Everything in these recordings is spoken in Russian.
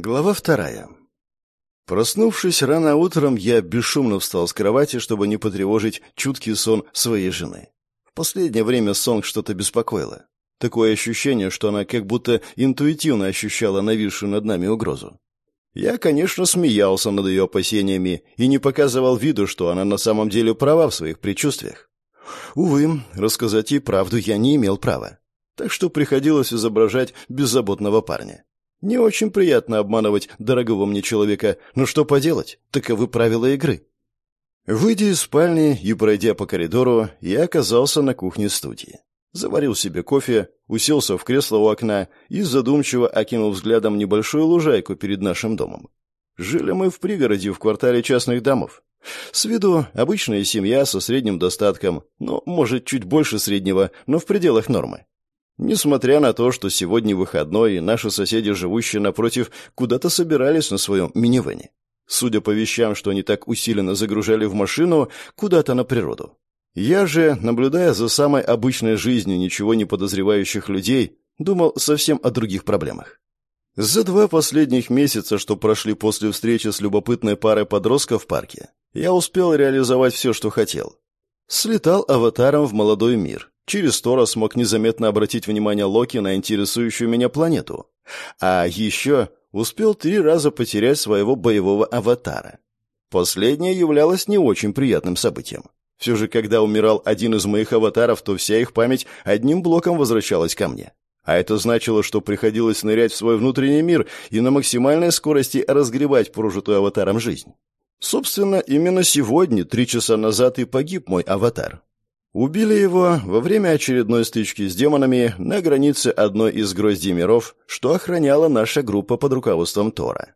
Глава вторая. Проснувшись рано утром, я бесшумно встал с кровати, чтобы не потревожить чуткий сон своей жены. В последнее время сон что-то беспокоило. Такое ощущение, что она как будто интуитивно ощущала нависшую над нами угрозу. Я, конечно, смеялся над ее опасениями и не показывал виду, что она на самом деле права в своих предчувствиях. Увы, рассказать ей правду я не имел права. Так что приходилось изображать беззаботного парня. Не очень приятно обманывать дорогого мне человека, но что поделать, таковы правила игры. Выйдя из спальни и пройдя по коридору, я оказался на кухне студии. Заварил себе кофе, уселся в кресло у окна и задумчиво окинул взглядом небольшую лужайку перед нашим домом. Жили мы в пригороде в квартале частных домов. С виду обычная семья со средним достатком, ну, может, чуть больше среднего, но в пределах нормы. Несмотря на то, что сегодня выходной, и наши соседи, живущие напротив, куда-то собирались на своем минивэне. Судя по вещам, что они так усиленно загружали в машину, куда-то на природу. Я же, наблюдая за самой обычной жизнью ничего не подозревающих людей, думал совсем о других проблемах. За два последних месяца, что прошли после встречи с любопытной парой подростков в парке, я успел реализовать все, что хотел. Слетал аватаром в молодой мир, Через Тора смог незаметно обратить внимание Локи на интересующую меня планету. А еще успел три раза потерять своего боевого аватара. Последнее являлось не очень приятным событием. Все же, когда умирал один из моих аватаров, то вся их память одним блоком возвращалась ко мне. А это значило, что приходилось нырять в свой внутренний мир и на максимальной скорости разгребать прожитую аватаром жизнь. Собственно, именно сегодня, три часа назад, и погиб мой аватар. Убили его во время очередной стычки с демонами на границе одной из гроздей миров, что охраняла наша группа под руководством Тора.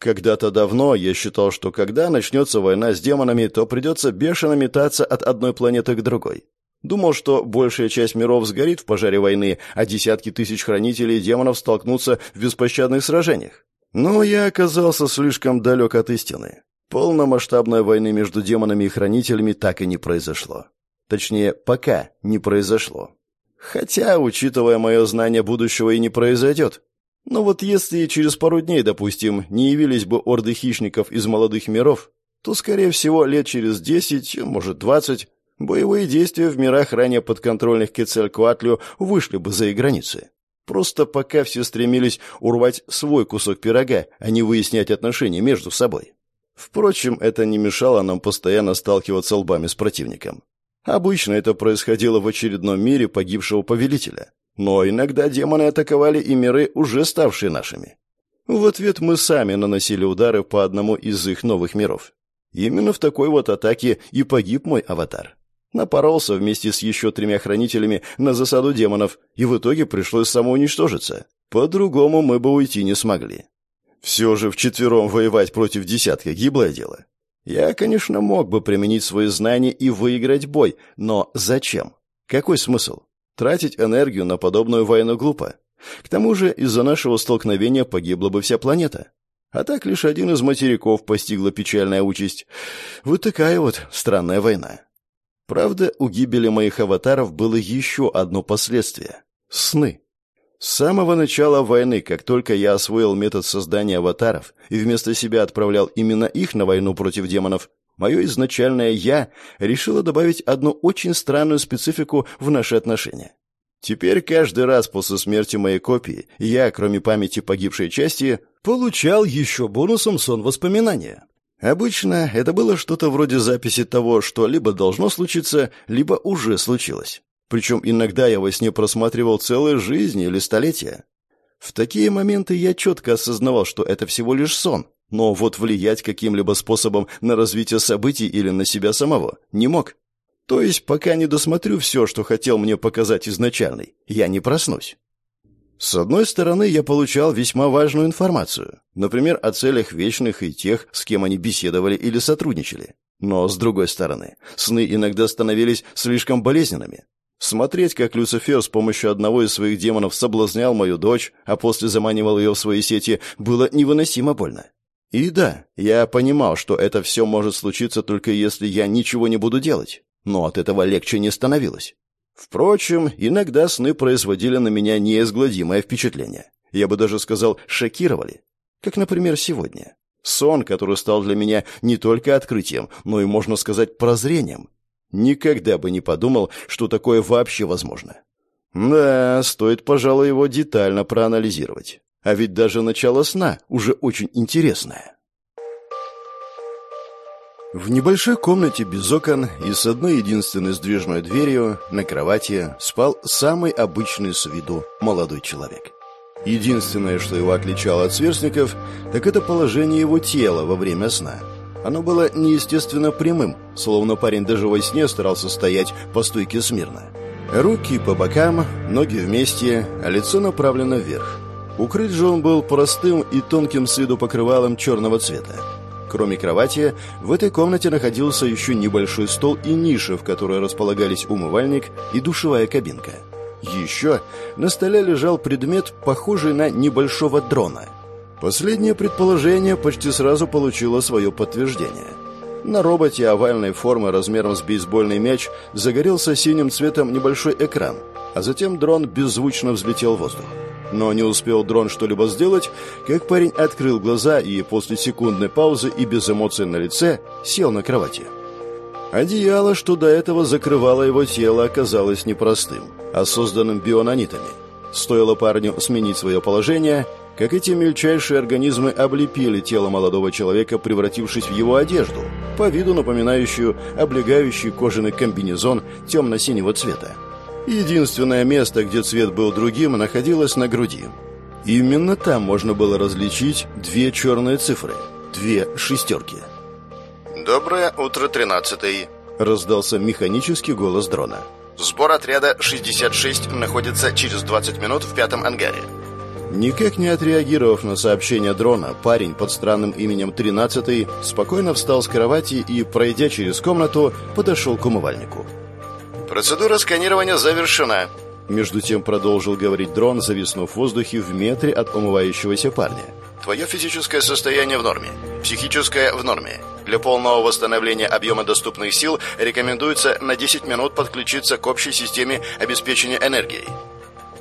Когда-то давно я считал, что когда начнется война с демонами, то придется бешено метаться от одной планеты к другой. Думал, что большая часть миров сгорит в пожаре войны, а десятки тысяч хранителей демонов столкнутся в беспощадных сражениях. Но я оказался слишком далек от истины. Полномасштабной войны между демонами и хранителями так и не произошло. Точнее, пока не произошло. Хотя, учитывая мое знание будущего, и не произойдет. Но вот если через пару дней, допустим, не явились бы орды хищников из молодых миров, то, скорее всего, лет через десять, может, двадцать, боевые действия в мирах ранее подконтрольных Кецалькуатлю вышли бы за их границы. Просто пока все стремились урвать свой кусок пирога, а не выяснять отношения между собой. Впрочем, это не мешало нам постоянно сталкиваться лбами с противником. Обычно это происходило в очередном мире погибшего повелителя. Но иногда демоны атаковали и миры, уже ставшие нашими. В ответ мы сами наносили удары по одному из их новых миров. Именно в такой вот атаке и погиб мой аватар. Напоролся вместе с еще тремя хранителями на засаду демонов, и в итоге пришлось самоуничтожиться. По-другому мы бы уйти не смогли. Все же вчетвером воевать против десятка – гиблое дело. Я, конечно, мог бы применить свои знания и выиграть бой, но зачем? Какой смысл? Тратить энергию на подобную войну глупо. К тому же из-за нашего столкновения погибла бы вся планета. А так лишь один из материков постигла печальная участь. Вот такая вот странная война. Правда, у гибели моих аватаров было еще одно последствие — сны. С самого начала войны, как только я освоил метод создания аватаров и вместо себя отправлял именно их на войну против демонов, мое изначальное «я» решило добавить одну очень странную специфику в наши отношения. Теперь каждый раз после смерти моей копии я, кроме памяти погибшей части, получал еще бонусом сон воспоминания. Обычно это было что-то вроде записи того, что либо должно случиться, либо уже случилось. Причем иногда я во сне просматривал целые жизни или столетия. В такие моменты я четко осознавал, что это всего лишь сон, но вот влиять каким-либо способом на развитие событий или на себя самого не мог. То есть, пока не досмотрю все, что хотел мне показать изначальный, я не проснусь. С одной стороны, я получал весьма важную информацию, например, о целях вечных и тех, с кем они беседовали или сотрудничали. Но, с другой стороны, сны иногда становились слишком болезненными, Смотреть, как Люцифер с помощью одного из своих демонов соблазнял мою дочь, а после заманивал ее в свои сети, было невыносимо больно. И да, я понимал, что это все может случиться только если я ничего не буду делать, но от этого легче не становилось. Впрочем, иногда сны производили на меня неизгладимое впечатление. Я бы даже сказал, шокировали. Как, например, сегодня. Сон, который стал для меня не только открытием, но и, можно сказать, прозрением. Никогда бы не подумал, что такое вообще возможно. Да, стоит, пожалуй, его детально проанализировать. А ведь даже начало сна уже очень интересное. В небольшой комнате без окон и с одной единственной сдвижной дверью на кровати спал самый обычный с виду молодой человек. Единственное, что его отличало от сверстников, так это положение его тела во время сна. Оно было неестественно прямым, словно парень даже во сне старался стоять по стойке смирно. Руки по бокам, ноги вместе, а лицо направлено вверх. Укрыт же он был простым и тонким с виду покрывалом черного цвета. Кроме кровати, в этой комнате находился еще небольшой стол и ниша, в которой располагались умывальник и душевая кабинка. Еще на столе лежал предмет, похожий на небольшого дрона. Последнее предположение почти сразу получило свое подтверждение. На роботе овальной формы размером с бейсбольный мяч загорелся синим цветом небольшой экран, а затем дрон беззвучно взлетел в воздух. Но не успел дрон что-либо сделать, как парень открыл глаза и после секундной паузы и без эмоций на лице сел на кровати. Одеяло, что до этого закрывало его тело, оказалось непростым, а созданным бионанитами. Стоило парню сменить свое положение, как эти мельчайшие организмы облепили тело молодого человека, превратившись в его одежду, по виду напоминающую облегающий кожаный комбинезон темно-синего цвета. Единственное место, где цвет был другим, находилось на груди. Именно там можно было различить две черные цифры, две шестерки. «Доброе утро, тринадцатый», — раздался механический голос дрона. «Сбор отряда 66 находится через 20 минут в пятом ангаре». Никак не отреагировав на сообщение дрона, парень под странным именем «Тринадцатый» спокойно встал с кровати и, пройдя через комнату, подошел к умывальнику. Процедура сканирования завершена. Между тем продолжил говорить дрон, зависнув в воздухе в метре от умывающегося парня. Твое физическое состояние в норме, психическое в норме. Для полного восстановления объема доступных сил рекомендуется на 10 минут подключиться к общей системе обеспечения энергией.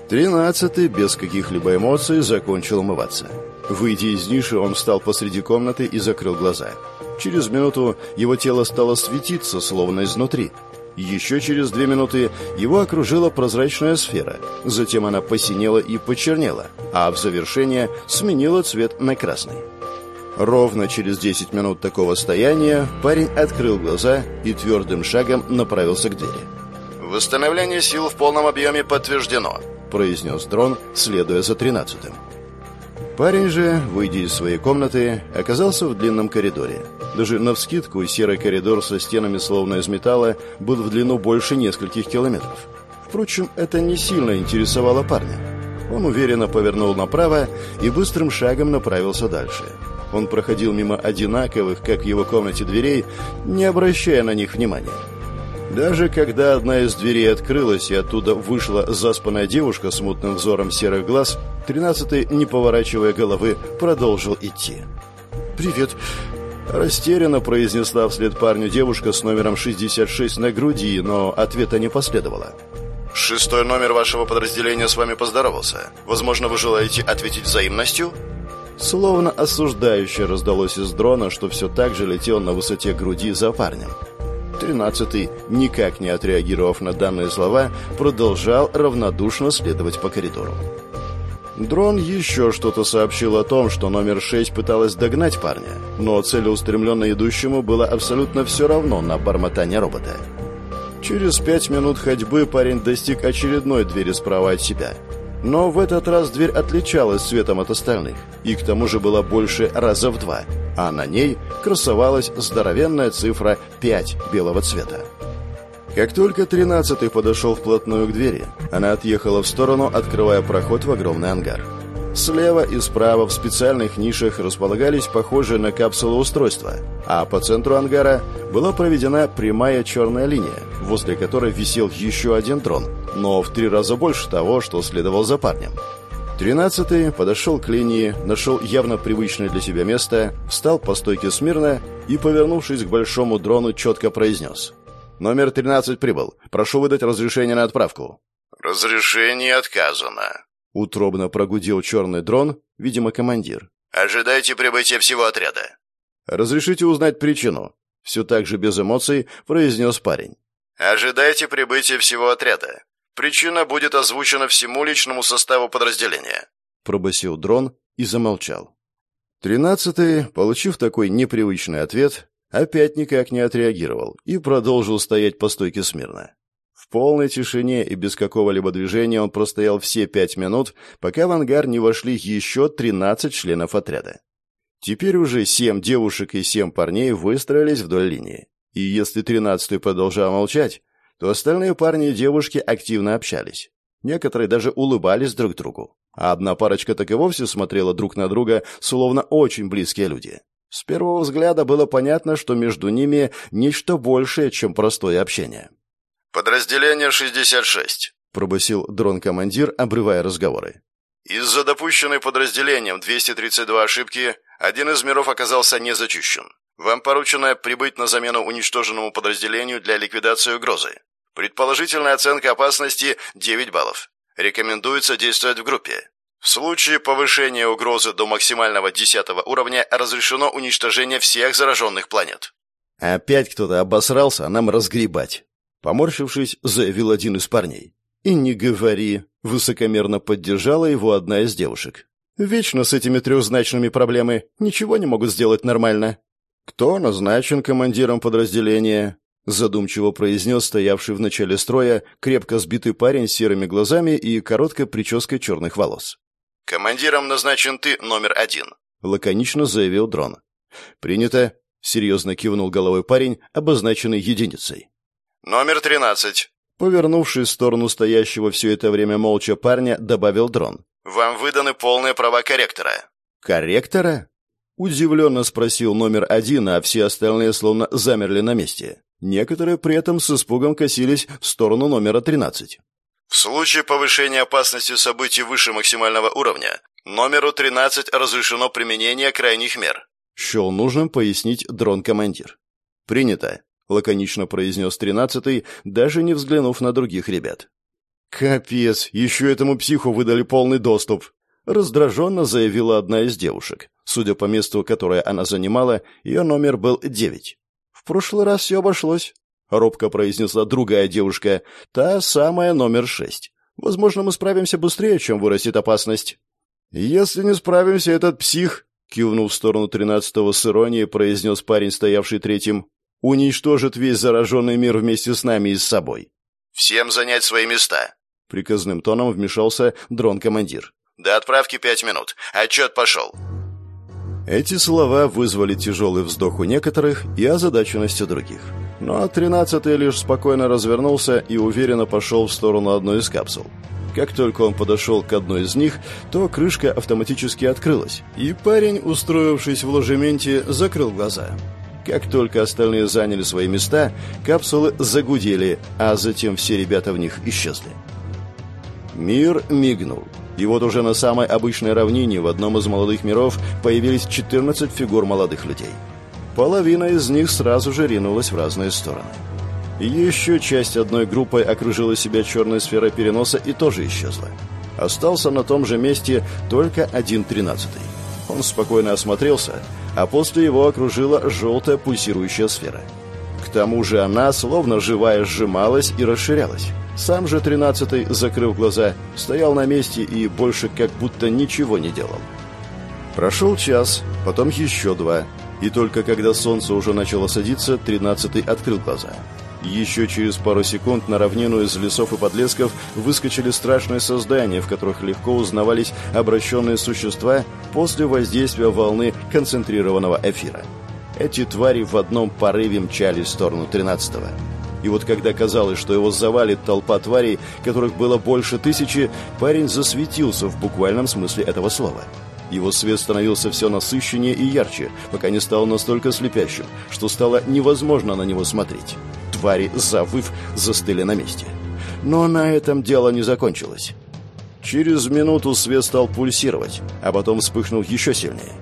Тринадцатый, без каких-либо эмоций, закончил умываться. Выйдя из ниши, он встал посреди комнаты и закрыл глаза. Через минуту его тело стало светиться, словно изнутри. Еще через две минуты его окружила прозрачная сфера. Затем она посинела и почернела, а в завершение сменила цвет на красный. Ровно через 10 минут такого стояния парень открыл глаза и твердым шагом направился к двери. «Восстановление сил в полном объеме подтверждено», — произнес дрон, следуя за тринадцатым. Парень же, выйдя из своей комнаты, оказался в длинном коридоре. Даже навскидку серый коридор со стенами словно из металла был в длину больше нескольких километров. Впрочем, это не сильно интересовало парня. Он уверенно повернул направо и быстрым шагом направился дальше. Он проходил мимо одинаковых, как в его комнате, дверей, не обращая на них внимания. Даже когда одна из дверей открылась и оттуда вышла заспанная девушка с мутным взором серых глаз, тринадцатый, не поворачивая головы, продолжил идти. «Привет!» Растерянно произнесла вслед парню девушка с номером 66 на груди, но ответа не последовало. «Шестой номер вашего подразделения с вами поздоровался. Возможно, вы желаете ответить взаимностью?» Словно осуждающе раздалось из дрона, что все так же летел на высоте груди за парнем. Тринадцатый, никак не отреагировав на данные слова, продолжал равнодушно следовать по коридору. Дрон еще что-то сообщил о том, что номер 6 пыталась догнать парня, но целеустремленно идущему было абсолютно все равно на бормотание робота. Через пять минут ходьбы парень достиг очередной двери справа от себя. Но в этот раз дверь отличалась цветом от остальных, и к тому же была больше раза в два, а на ней красовалась здоровенная цифра 5 белого цвета. Как только тринадцатый подошел вплотную к двери, она отъехала в сторону, открывая проход в огромный ангар. Слева и справа в специальных нишах располагались похожие на капсулы устройства, а по центру ангара была проведена прямая черная линия, возле которой висел еще один дрон, но в три раза больше того, что следовал за парнем. Тринадцатый подошел к линии, нашел явно привычное для себя место, встал по стойке смирно и, повернувшись к большому дрону, четко произнес – Номер 13 прибыл. Прошу выдать разрешение на отправку». «Разрешение отказано», — утробно прогудел черный дрон, видимо, командир. Ожидайте прибытия всего отряда. Разрешите узнать причину. Все так же без эмоций произнес парень. Ожидайте прибытия всего отряда. Причина будет озвучена всему личному составу подразделения. Пробасил дрон и замолчал. Тринадцатый, получив такой непривычный ответ, опять никак не отреагировал и продолжил стоять по стойке смирно. В полной тишине и без какого-либо движения он простоял все пять минут, пока в ангар не вошли еще тринадцать членов отряда. Теперь уже семь девушек и семь парней выстроились вдоль линии. И если тринадцатый продолжал молчать, то остальные парни и девушки активно общались. Некоторые даже улыбались друг другу. А одна парочка так и вовсе смотрела друг на друга, словно очень близкие люди. С первого взгляда было понятно, что между ними нечто большее, чем простое общение. «Подразделение 66», — пробасил дрон-командир, обрывая разговоры. «Из-за допущенной подразделением 232 ошибки один из миров оказался не зачищен. Вам поручено прибыть на замену уничтоженному подразделению для ликвидации угрозы. Предположительная оценка опасности 9 баллов. Рекомендуется действовать в группе. В случае повышения угрозы до максимального 10 уровня разрешено уничтожение всех зараженных планет. Опять кто-то обосрался, а нам разгребать. Поморщившись, заявил один из парней. «И не говори», — высокомерно поддержала его одна из девушек. «Вечно с этими трехзначными проблемы. Ничего не могут сделать нормально». «Кто назначен командиром подразделения?» Задумчиво произнес стоявший в начале строя крепко сбитый парень с серыми глазами и короткой прической черных волос. «Командиром назначен ты номер один», — лаконично заявил дрон. «Принято», — серьезно кивнул головой парень, обозначенный единицей. «Номер тринадцать», — повернувшись в сторону стоящего все это время молча парня, добавил дрон. «Вам выданы полные права корректора». «Корректора?» Удивленно спросил номер один, а все остальные словно замерли на месте. Некоторые при этом с испугом косились в сторону номера 13. В случае повышения опасности событий выше максимального уровня, номеру 13 разрешено применение крайних мер. Счел нужным пояснить дрон-командир. «Принято», — лаконично произнес тринадцатый, даже не взглянув на других ребят. «Капец, еще этому психу выдали полный доступ», — раздраженно заявила одна из девушек. Судя по месту, которое она занимала, ее номер был девять прошлый раз все обошлось», — робко произнесла другая девушка, та самая номер шесть. «Возможно, мы справимся быстрее, чем вырастет опасность». «Если не справимся, этот псих», — кивнул в сторону тринадцатого с иронией, произнес парень, стоявший третьим, «уничтожит весь зараженный мир вместе с нами и с собой». «Всем занять свои места», — приказным тоном вмешался дрон-командир. «До отправки пять минут. Отчет пошел». Эти слова вызвали тяжелый вздох у некоторых и озадаченность у других. Но тринадцатый лишь спокойно развернулся и уверенно пошел в сторону одной из капсул. Как только он подошел к одной из них, то крышка автоматически открылась, и парень, устроившись в ложементе, закрыл глаза. Как только остальные заняли свои места, капсулы загудели, а затем все ребята в них исчезли. Мир мигнул. И вот уже на самой обычной равнине в одном из молодых миров появились 14 фигур молодых людей. Половина из них сразу же ринулась в разные стороны. Еще часть одной группой окружила себя черной сферой переноса и тоже исчезла. Остался на том же месте только один тринадцатый. Он спокойно осмотрелся, а после его окружила желтая пульсирующая сфера. Тому же она, словно живая, сжималась и расширялась. Сам же тринадцатый, закрыв глаза, стоял на месте и больше как будто ничего не делал. Прошел час, потом еще два, и только когда солнце уже начало садиться, тринадцатый открыл глаза. Еще через пару секунд на равнину из лесов и подлесков выскочили страшные создания, в которых легко узнавались обращенные существа после воздействия волны концентрированного эфира. Эти твари в одном порыве мчались в сторону тринадцатого. И вот когда казалось, что его завалит толпа тварей, которых было больше тысячи, парень засветился в буквальном смысле этого слова. Его свет становился все насыщеннее и ярче, пока не стал настолько слепящим, что стало невозможно на него смотреть. Твари, завыв, застыли на месте. Но на этом дело не закончилось. Через минуту свет стал пульсировать, а потом вспыхнул еще сильнее.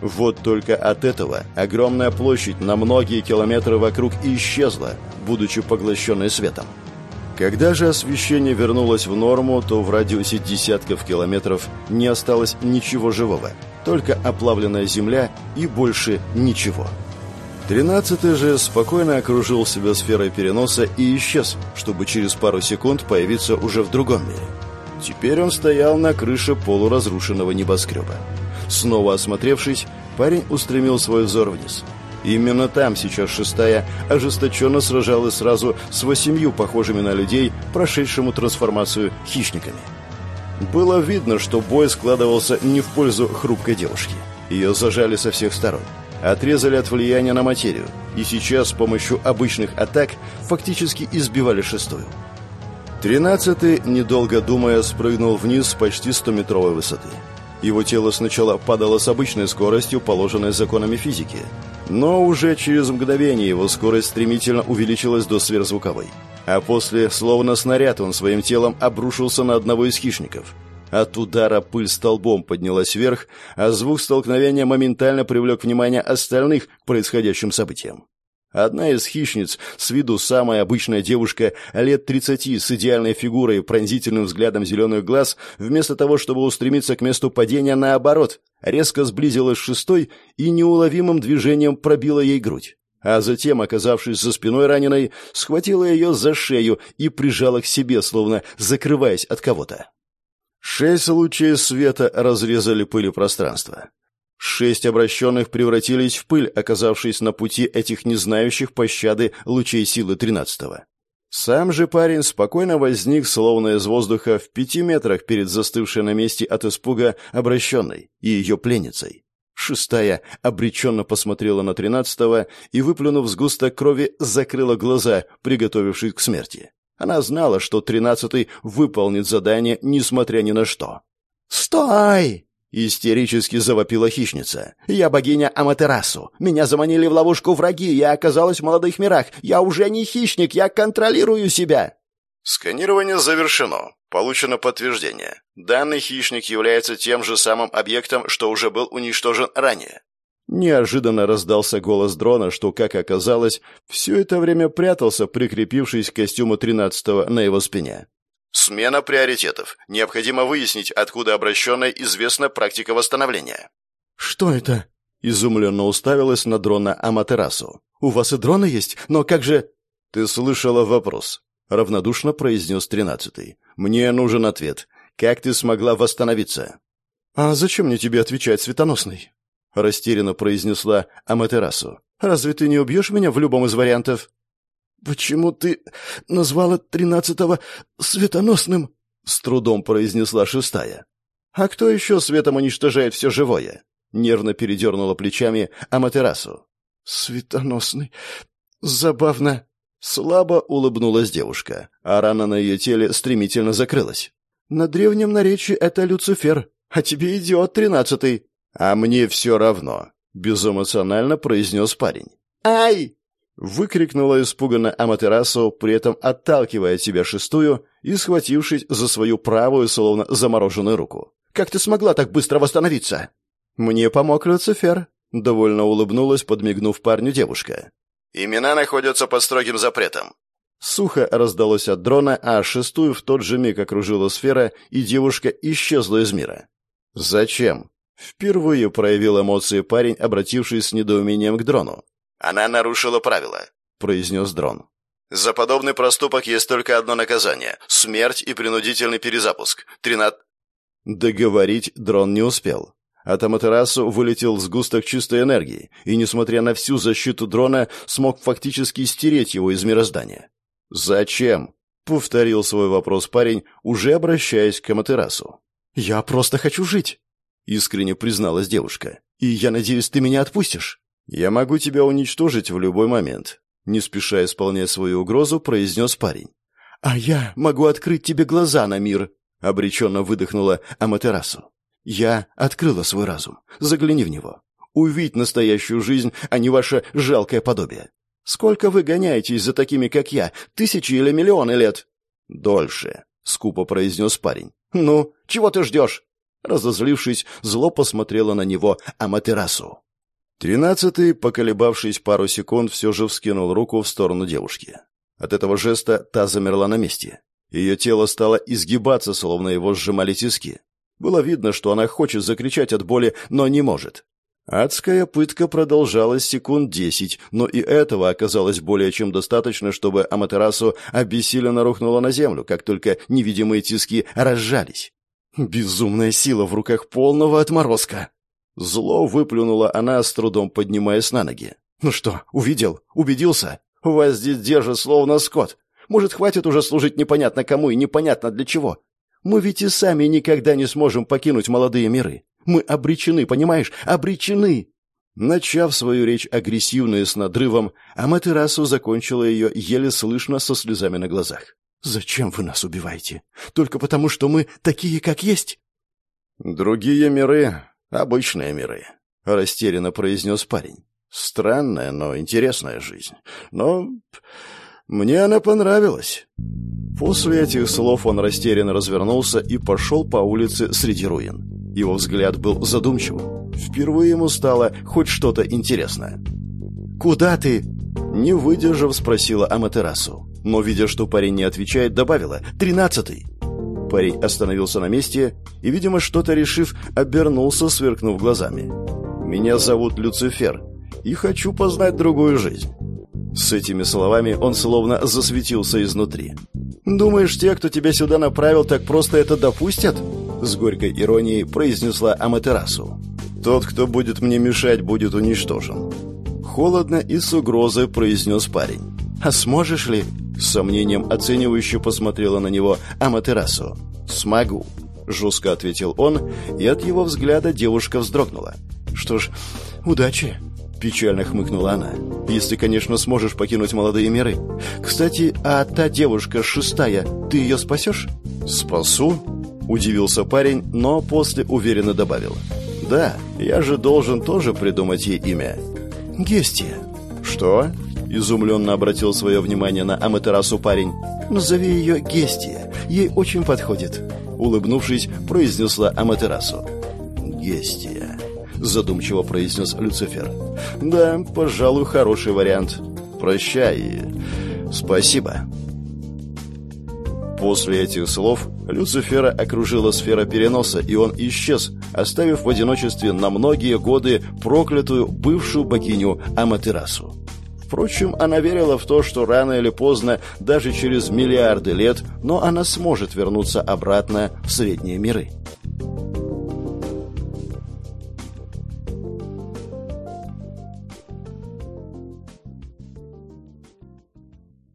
Вот только от этого огромная площадь на многие километры вокруг исчезла, будучи поглощенной светом. Когда же освещение вернулось в норму, то в радиусе десятков километров не осталось ничего живого. только оплавленная земля и больше ничего. Тринадцатый же спокойно окружил себя сферой переноса и исчез, чтобы через пару секунд появиться уже в другом мире. Теперь он стоял на крыше полуразрушенного небоскреба. Снова осмотревшись, парень устремил свой взор вниз. Именно там сейчас шестая ожесточенно сражалась сразу с восемью похожими на людей, прошедшему трансформацию хищниками. Было видно, что бой складывался не в пользу хрупкой девушки. Ее зажали со всех сторон. Отрезали от влияния на материю. И сейчас с помощью обычных атак фактически избивали шестую. Тринадцатый, недолго думая, спрыгнул вниз с почти 100-метровой высоты. Его тело сначала падало с обычной скоростью, положенной законами физики. Но уже через мгновение его скорость стремительно увеличилась до сверхзвуковой. А после, словно снаряд, он своим телом обрушился на одного из хищников. От удара пыль столбом поднялась вверх, а звук столкновения моментально привлек внимание остальных к происходящим событиям. Одна из хищниц, с виду самая обычная девушка, лет тридцати, с идеальной фигурой и пронзительным взглядом зеленых глаз, вместо того, чтобы устремиться к месту падения, наоборот, резко сблизилась с шестой и неуловимым движением пробила ей грудь. А затем, оказавшись за спиной раненой, схватила ее за шею и прижала к себе, словно закрываясь от кого-то. Шесть лучей света разрезали пыли пространства. Шесть обращенных превратились в пыль, оказавшись на пути этих не знающих пощады лучей силы тринадцатого. Сам же парень спокойно возник, словно из воздуха, в пяти метрах перед застывшей на месте от испуга обращенной и ее пленницей. Шестая обреченно посмотрела на тринадцатого и, выплюнув сгусток крови, закрыла глаза, приготовившись к смерти. Она знала, что тринадцатый выполнит задание, несмотря ни на что. «Стой!» Истерически завопила хищница. «Я богиня Аматерасу. Меня заманили в ловушку враги. Я оказалась в молодых мирах. Я уже не хищник. Я контролирую себя». Сканирование завершено. Получено подтверждение. Данный хищник является тем же самым объектом, что уже был уничтожен ранее. Неожиданно раздался голос дрона, что, как оказалось, все это время прятался, прикрепившись к костюму тринадцатого на его спине. Смена приоритетов. Необходимо выяснить, откуда обращенная известна практика восстановления. «Что это?» — изумленно уставилась на дрона Аматерасу. «У вас и дроны есть? Но как же...» «Ты слышала вопрос», — равнодушно произнес тринадцатый. «Мне нужен ответ. Как ты смогла восстановиться?» «А зачем мне тебе отвечать, светоносный?» — растерянно произнесла Аматерасу. «Разве ты не убьешь меня в любом из вариантов?» «Почему ты назвала тринадцатого светоносным?» — с трудом произнесла шестая. «А кто еще светом уничтожает все живое?» — нервно передернула плечами Аматерасу. «Светоносный. Забавно». Слабо улыбнулась девушка, а рана на ее теле стремительно закрылась. «На древнем наречии это Люцифер, а тебе идиот тринадцатый». «А мне все равно», — безэмоционально произнес парень. «Ай!» Выкрикнула испуганно Аматерасу, при этом отталкивая от себя шестую и схватившись за свою правую, словно замороженную руку. «Как ты смогла так быстро восстановиться?» «Мне помог Люцифер», — довольно улыбнулась, подмигнув парню девушка. «Имена находятся под строгим запретом». Сухо раздалось от дрона, а шестую в тот же миг окружила сфера, и девушка исчезла из мира. «Зачем?» Впервые проявил эмоции парень, обратившись с недоумением к дрону. Она нарушила правила», — произнес дрон. «За подобный проступок есть только одно наказание — смерть и принудительный перезапуск. Тринат...» Договорить дрон не успел. От Аматерасу вылетел сгусток чистой энергии, и, несмотря на всю защиту дрона, смог фактически стереть его из мироздания. «Зачем?» — повторил свой вопрос парень, уже обращаясь к Аматерасу. «Я просто хочу жить», — искренне призналась девушка. «И я надеюсь, ты меня отпустишь». «Я могу тебя уничтожить в любой момент», — не спеша исполнять свою угрозу, произнес парень. «А я могу открыть тебе глаза на мир», — обреченно выдохнула Аматерасу. «Я открыла свой разум. Загляни в него. Увидь настоящую жизнь, а не ваше жалкое подобие. Сколько вы гоняетесь за такими, как я? Тысячи или миллионы лет?» «Дольше», — скупо произнес парень. «Ну, чего ты ждешь?» Разозлившись, зло посмотрела на него Аматерасу. Тринадцатый, поколебавшись пару секунд, все же вскинул руку в сторону девушки. От этого жеста та замерла на месте. Ее тело стало изгибаться, словно его сжимали тиски. Было видно, что она хочет закричать от боли, но не может. Адская пытка продолжалась секунд десять, но и этого оказалось более чем достаточно, чтобы Аматерасу обессиленно рухнула на землю, как только невидимые тиски разжались. Безумная сила в руках полного отморозка. Зло выплюнула она, с трудом поднимаясь на ноги. «Ну что, увидел? Убедился? Вас здесь держат словно скот. Может, хватит уже служить непонятно кому и непонятно для чего? Мы ведь и сами никогда не сможем покинуть молодые миры. Мы обречены, понимаешь? Обречены!» Начав свою речь агрессивно и с надрывом, Аматерасу закончила ее еле слышно со слезами на глазах. «Зачем вы нас убиваете? Только потому, что мы такие, как есть?» «Другие миры — обычные миры», — растерянно произнес парень. «Странная, но интересная жизнь. Но мне она понравилась». После этих слов он растерянно развернулся и пошел по улице среди руин. Его взгляд был задумчивым. Впервые ему стало хоть что-то интересное. «Куда ты?» Не выдержав, спросила Аматерасу. Но, видя, что парень не отвечает, добавила «Тринадцатый». Парень остановился на месте и, видимо, что-то решив, обернулся, сверкнув глазами. «Меня зовут Люцифер, и хочу познать другую жизнь». С этими словами он словно засветился изнутри. «Думаешь, те, кто тебя сюда направил, так просто это допустят?» С горькой иронией произнесла Аматерасу. «Тот, кто будет мне мешать, будет уничтожен». Холодно и с угрозой произнес парень. «А сможешь ли?» С сомнением оценивающе посмотрела на него Аматерасу. «Смогу», — жестко ответил он, и от его взгляда девушка вздрогнула. «Что ж, удачи», Печально хмыкнула она. «Если, конечно, сможешь покинуть молодые миры. Кстати, а та девушка шестая, ты ее спасешь?» «Спасу?» – удивился парень, но после уверенно добавил. «Да, я же должен тоже придумать ей имя». «Гестия». «Что?» – изумленно обратил свое внимание на Аматерасу парень. «Назови ее Гестия. Ей очень подходит». Улыбнувшись, произнесла Аматерасу. «Гестия» задумчиво произнес Люцифер. Да, пожалуй, хороший вариант. Прощай. Спасибо. После этих слов Люцифера окружила сфера переноса, и он исчез, оставив в одиночестве на многие годы проклятую бывшую богиню Аматерасу. Впрочем, она верила в то, что рано или поздно, даже через миллиарды лет, но она сможет вернуться обратно в средние миры.